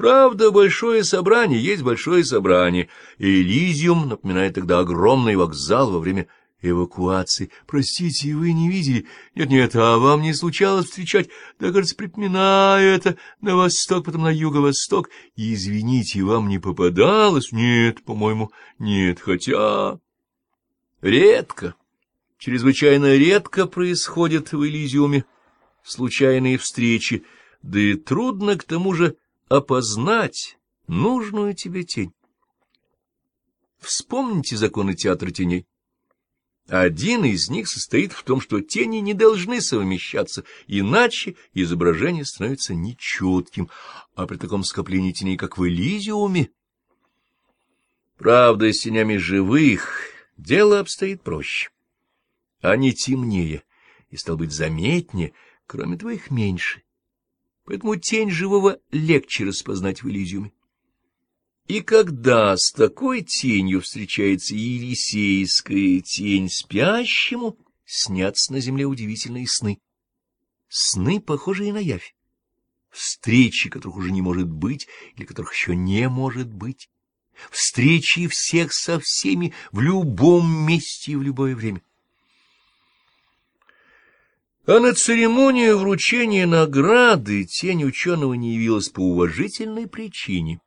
Правда, большое собрание есть большое собрание. Элизиум напоминает тогда огромный вокзал во время эвакуации. Простите, вы не видели? Нет-нет, а вам не случалось встречать? Да, кажется, припоминаю это на восток, потом на юго-восток. И, извините, вам не попадалось? Нет, по-моему, нет, хотя... Редко, чрезвычайно редко происходят в Элизиуме случайные встречи, да и трудно к тому же опознать нужную тебе тень. Вспомните законы театра теней. Один из них состоит в том, что тени не должны совмещаться, иначе изображение становится нечетким, а при таком скоплении теней, как в Элизиуме... Правда, с тенями живых дело обстоит проще. Они темнее и, стал быть, заметнее, кроме твоих меньше. Поэтому тень живого легче распознать в Элизиуме. И когда с такой тенью встречается Елисейская тень спящему, снятся на земле удивительные сны. Сны, похожие на явь. Встречи, которых уже не может быть, или которых еще не может быть. Встречи всех со всеми в любом месте и в любое время. А на церемонию вручения награды тень ученого не явилась по уважительной причине.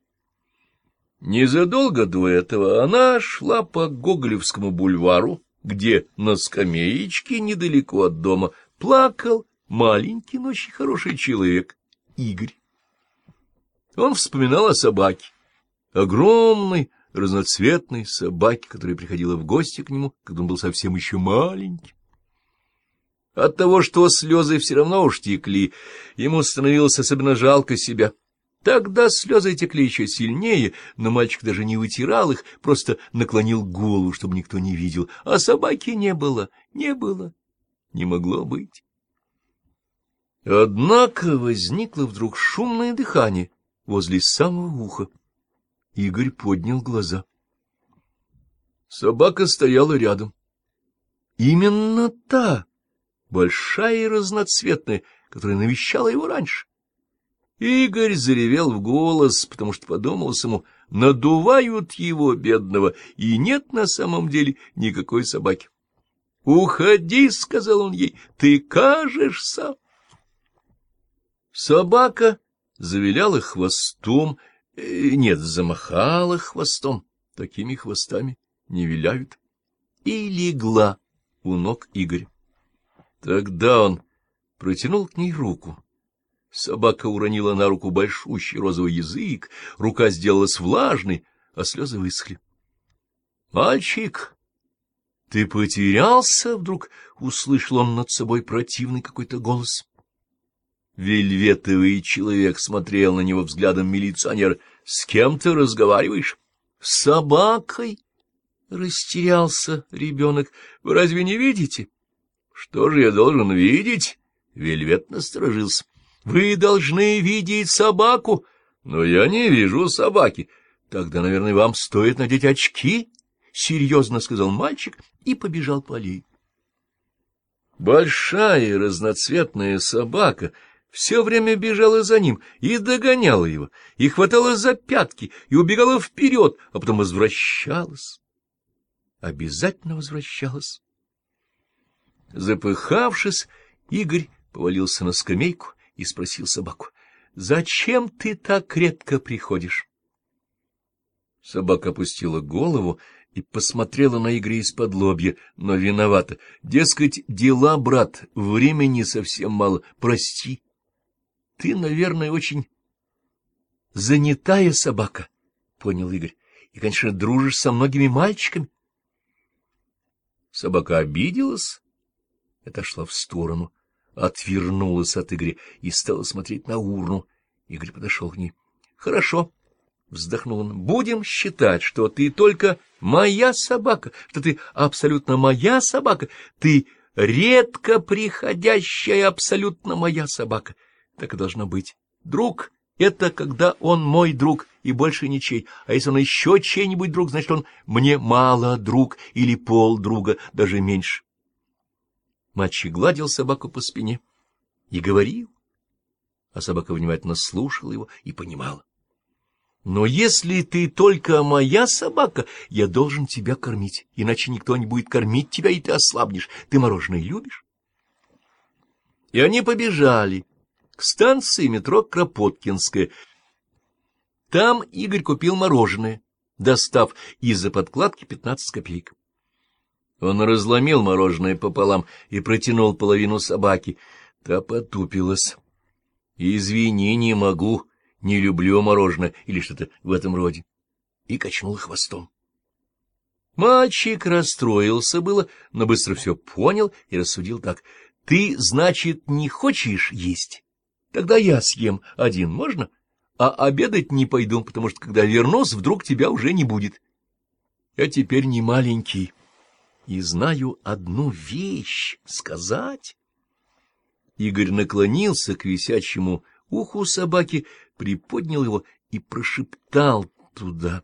Незадолго до этого она шла по Гоголевскому бульвару, где на скамеечке недалеко от дома плакал маленький, но очень хороший человек, Игорь. Он вспоминал о собаке, огромной, разноцветной собаке, которая приходила в гости к нему, когда он был совсем еще маленький. От того, что слезы все равно уж текли, ему становилось особенно жалко себя — Тогда слезы текли еще сильнее, но мальчик даже не вытирал их, просто наклонил голову, чтобы никто не видел. А собаки не было, не было, не могло быть. Однако возникло вдруг шумное дыхание возле самого уха. Игорь поднял глаза. Собака стояла рядом. Именно та, большая и разноцветная, которая навещала его раньше. Игорь заревел в голос, потому что подумалось ему, надувают его, бедного, и нет на самом деле никакой собаки. — Уходи, — сказал он ей, — ты кажешься. Собака завиляла хвостом, э, нет, замахала хвостом, такими хвостами не виляют, и легла у ног Игоря. Тогда он протянул к ней руку Собака уронила на руку большущий розовый язык, рука сделалась влажной, а слезы высохли. — Мальчик, ты потерялся? — вдруг услышал он над собой противный какой-то голос. Вельветовый человек смотрел на него взглядом милиционера. — С кем ты разговариваешь? — С собакой. Растерялся ребенок. — Вы разве не видите? — Что же я должен видеть? Вельвет насторожился. Вы должны видеть собаку. Но я не вижу собаки. Тогда, наверное, вам стоит надеть очки, — серьезно сказал мальчик и побежал по аллее. Большая разноцветная собака все время бежала за ним и догоняла его, и хватала за пятки, и убегала вперед, а потом возвращалась. Обязательно возвращалась. Запыхавшись, Игорь повалился на скамейку и спросил собаку, — Зачем ты так редко приходишь? Собака опустила голову и посмотрела на Игоря из-под лобья, но виновата. Дескать, дела, брат, времени совсем мало, прости. Ты, наверное, очень занятая собака, — понял Игорь, — и, конечно, дружишь со многими мальчиками. Собака обиделась, отошла в сторону отвернулась от Игоря и стала смотреть на урну. Игорь подошел к ней. — Хорошо, — вздохнул он, — будем считать, что ты только моя собака, что ты абсолютно моя собака, ты редко приходящая абсолютно моя собака. Так и должно быть. Друг — это когда он мой друг и больше ничей, а если он еще чей-нибудь друг, значит, он мне мало друг или пол друга, даже меньше. Мальчик гладил собаку по спине и говорил, а собака внимательно слушала его и понимала. Но если ты только моя собака, я должен тебя кормить, иначе никто не будет кормить тебя, и ты ослабнешь. Ты мороженое любишь? И они побежали к станции метро Кропоткинская. Там Игорь купил мороженое, достав из-за подкладки пятнадцать копеек. Он разломил мороженое пополам и протянул половину собаки. Та потупилась. «Извини, не могу, не люблю мороженое» или что-то в этом роде. И качнул хвостом. Мальчик расстроился было, но быстро все понял и рассудил так. «Ты, значит, не хочешь есть? Тогда я съем один, можно? А обедать не пойду, потому что, когда вернусь, вдруг тебя уже не будет. Я теперь не маленький» и знаю одну вещь сказать. Игорь наклонился к висячему уху собаки, приподнял его и прошептал туда.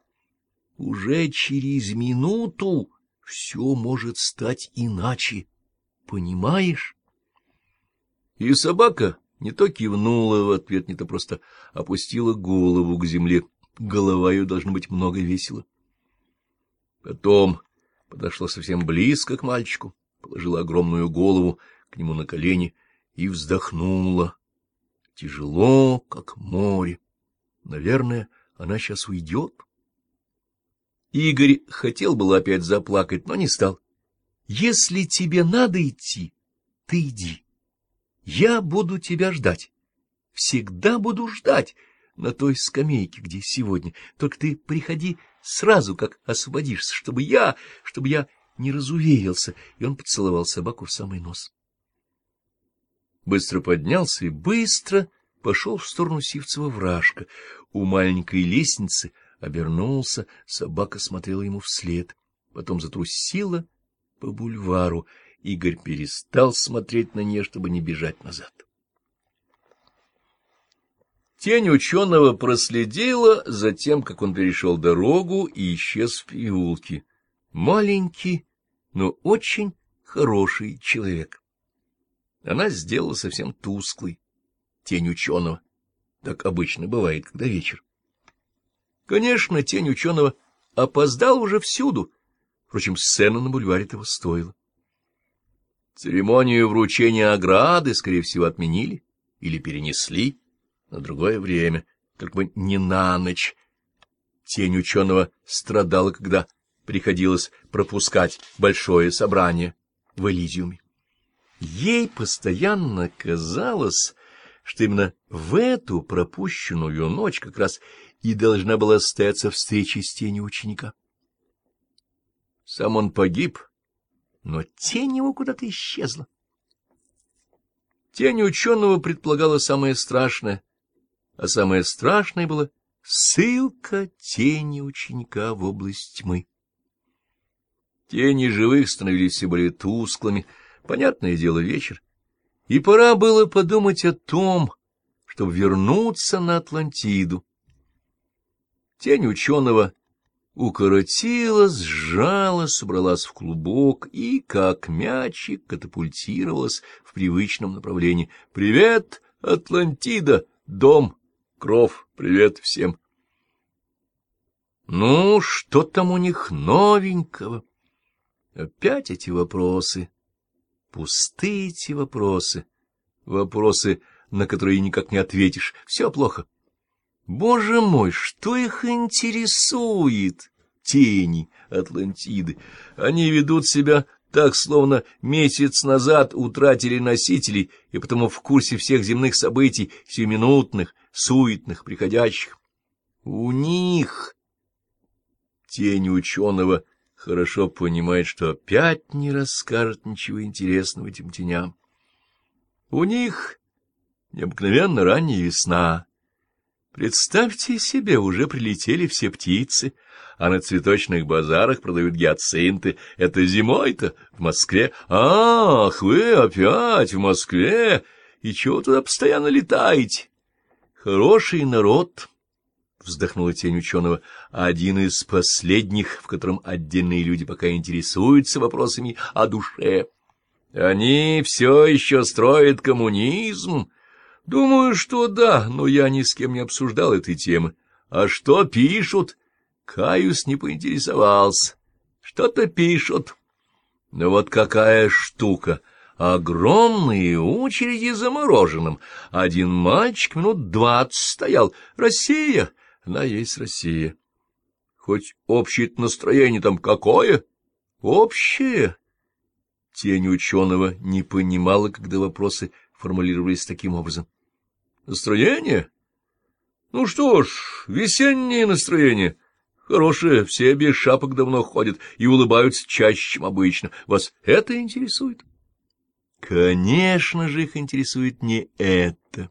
Уже через минуту все может стать иначе, понимаешь? И собака не то кивнула в ответ, не то просто опустила голову к земле. Голова ее должно быть много весела. Потом подошла совсем близко к мальчику, положила огромную голову к нему на колени и вздохнула. Тяжело, как море. Наверное, она сейчас уйдет. Игорь хотел было опять заплакать, но не стал. — Если тебе надо идти, ты иди. Я буду тебя ждать. Всегда буду ждать на той скамейке, где сегодня. Только ты приходи сразу, как освободишься, чтобы я, чтобы я не разуверился, и он поцеловал собаку в самый нос. Быстро поднялся и быстро пошел в сторону Сивцева вражка. У маленькой лестницы обернулся, собака смотрела ему вслед, потом затрусила по бульвару. Игорь перестал смотреть на нее, чтобы не бежать назад. Тень ученого проследила за тем, как он перешел дорогу и исчез в переулке. Маленький, но очень хороший человек. Она сделала совсем тусклый тень ученого. Так обычно бывает, когда вечер. Конечно, тень ученого опоздал уже всюду. Впрочем, сцена на бульваре того стоила. Церемонию вручения ограды, скорее всего, отменили или перенесли на другое время, только бы не на ночь. Тень ученого страдала, когда приходилось пропускать большое собрание в Элизиуме. Ей постоянно казалось, что именно в эту пропущенную ночь как раз и должна была состояться встреча с тенью ученика. Сам он погиб, но тень его куда-то исчезла. Тень ученого предполагала самое страшное а самое страшное было ссылка тени ученика в область тьмы. Тени живых становились все более тусклыми, понятное дело, вечер, и пора было подумать о том, чтобы вернуться на Атлантиду. Тень ученого укоротилась, сжалась, собралась в клубок и, как мячик, катапультировалась в привычном направлении. «Привет, Атлантида! Дом Кров, привет всем. Ну, что там у них новенького? Опять эти вопросы. Пустые эти вопросы. Вопросы, на которые никак не ответишь. Все плохо. Боже мой, что их интересует? Тени Атлантиды. Они ведут себя так, словно месяц назад утратили носителей и потому в курсе всех земных событий, сиюминутных, суетных, приходящих. У них тень ученого хорошо понимает, что опять не расскажет ничего интересного этим теням. У них необыкновенно ранняя весна. Представьте себе, уже прилетели все птицы, а на цветочных базарах продают гиацинты. Это зимой-то в Москве. Ах, вы опять в Москве! И чего туда постоянно летаете? Хороший народ, — вздохнула тень ученого, — один из последних, в котором отдельные люди пока интересуются вопросами о душе. Они все еще строят коммунизм. Думаю, что да, но я ни с кем не обсуждал этой темы. А что пишут? Каюс не поинтересовался. Что-то пишут. Но вот какая штука! Огромные очереди за мороженым. Один мальчик минут двадцать стоял. Россия, она есть Россия. Хоть общее настроение там какое? Общее. Тень ученого не понимала, когда вопросы формулировались таким образом. Настроение? Ну что ж, весеннее настроение. Хорошее, все без шапок давно ходят и улыбаются чаще, чем обычно. Вас это интересует? Конечно же, их интересует не это.